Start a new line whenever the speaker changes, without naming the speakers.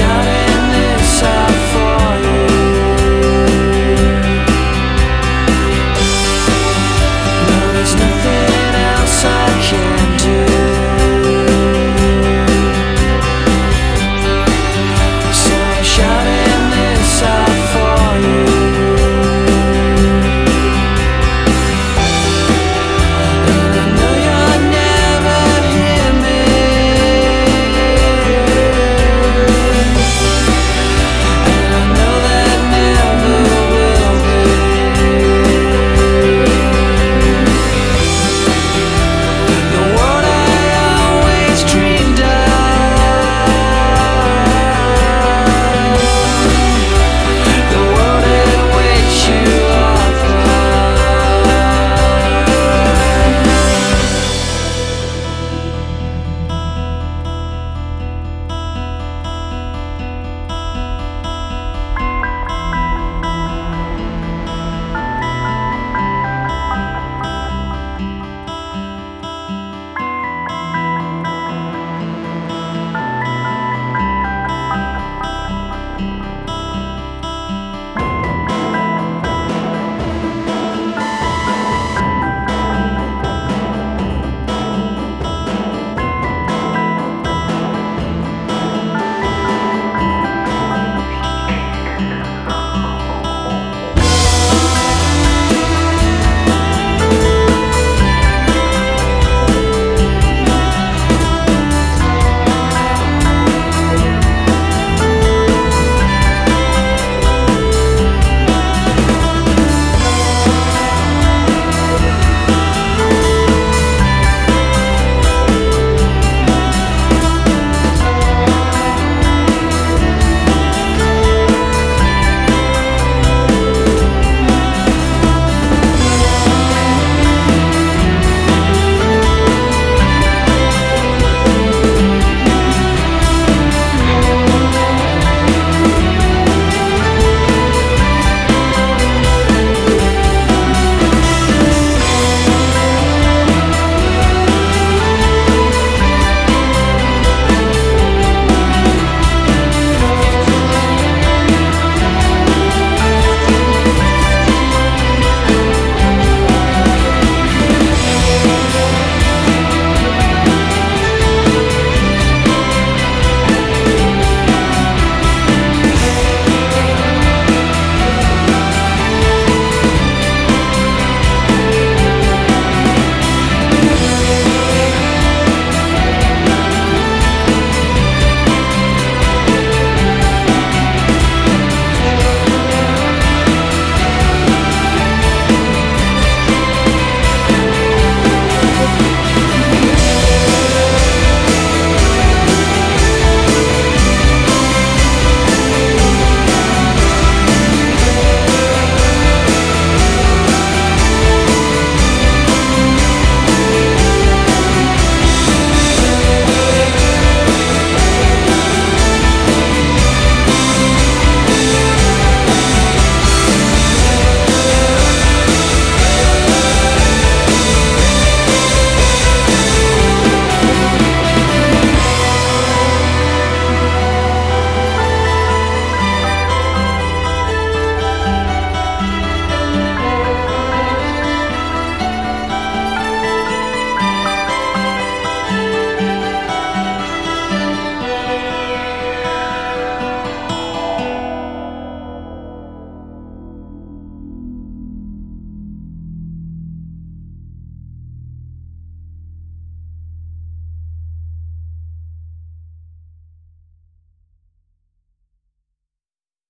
shouting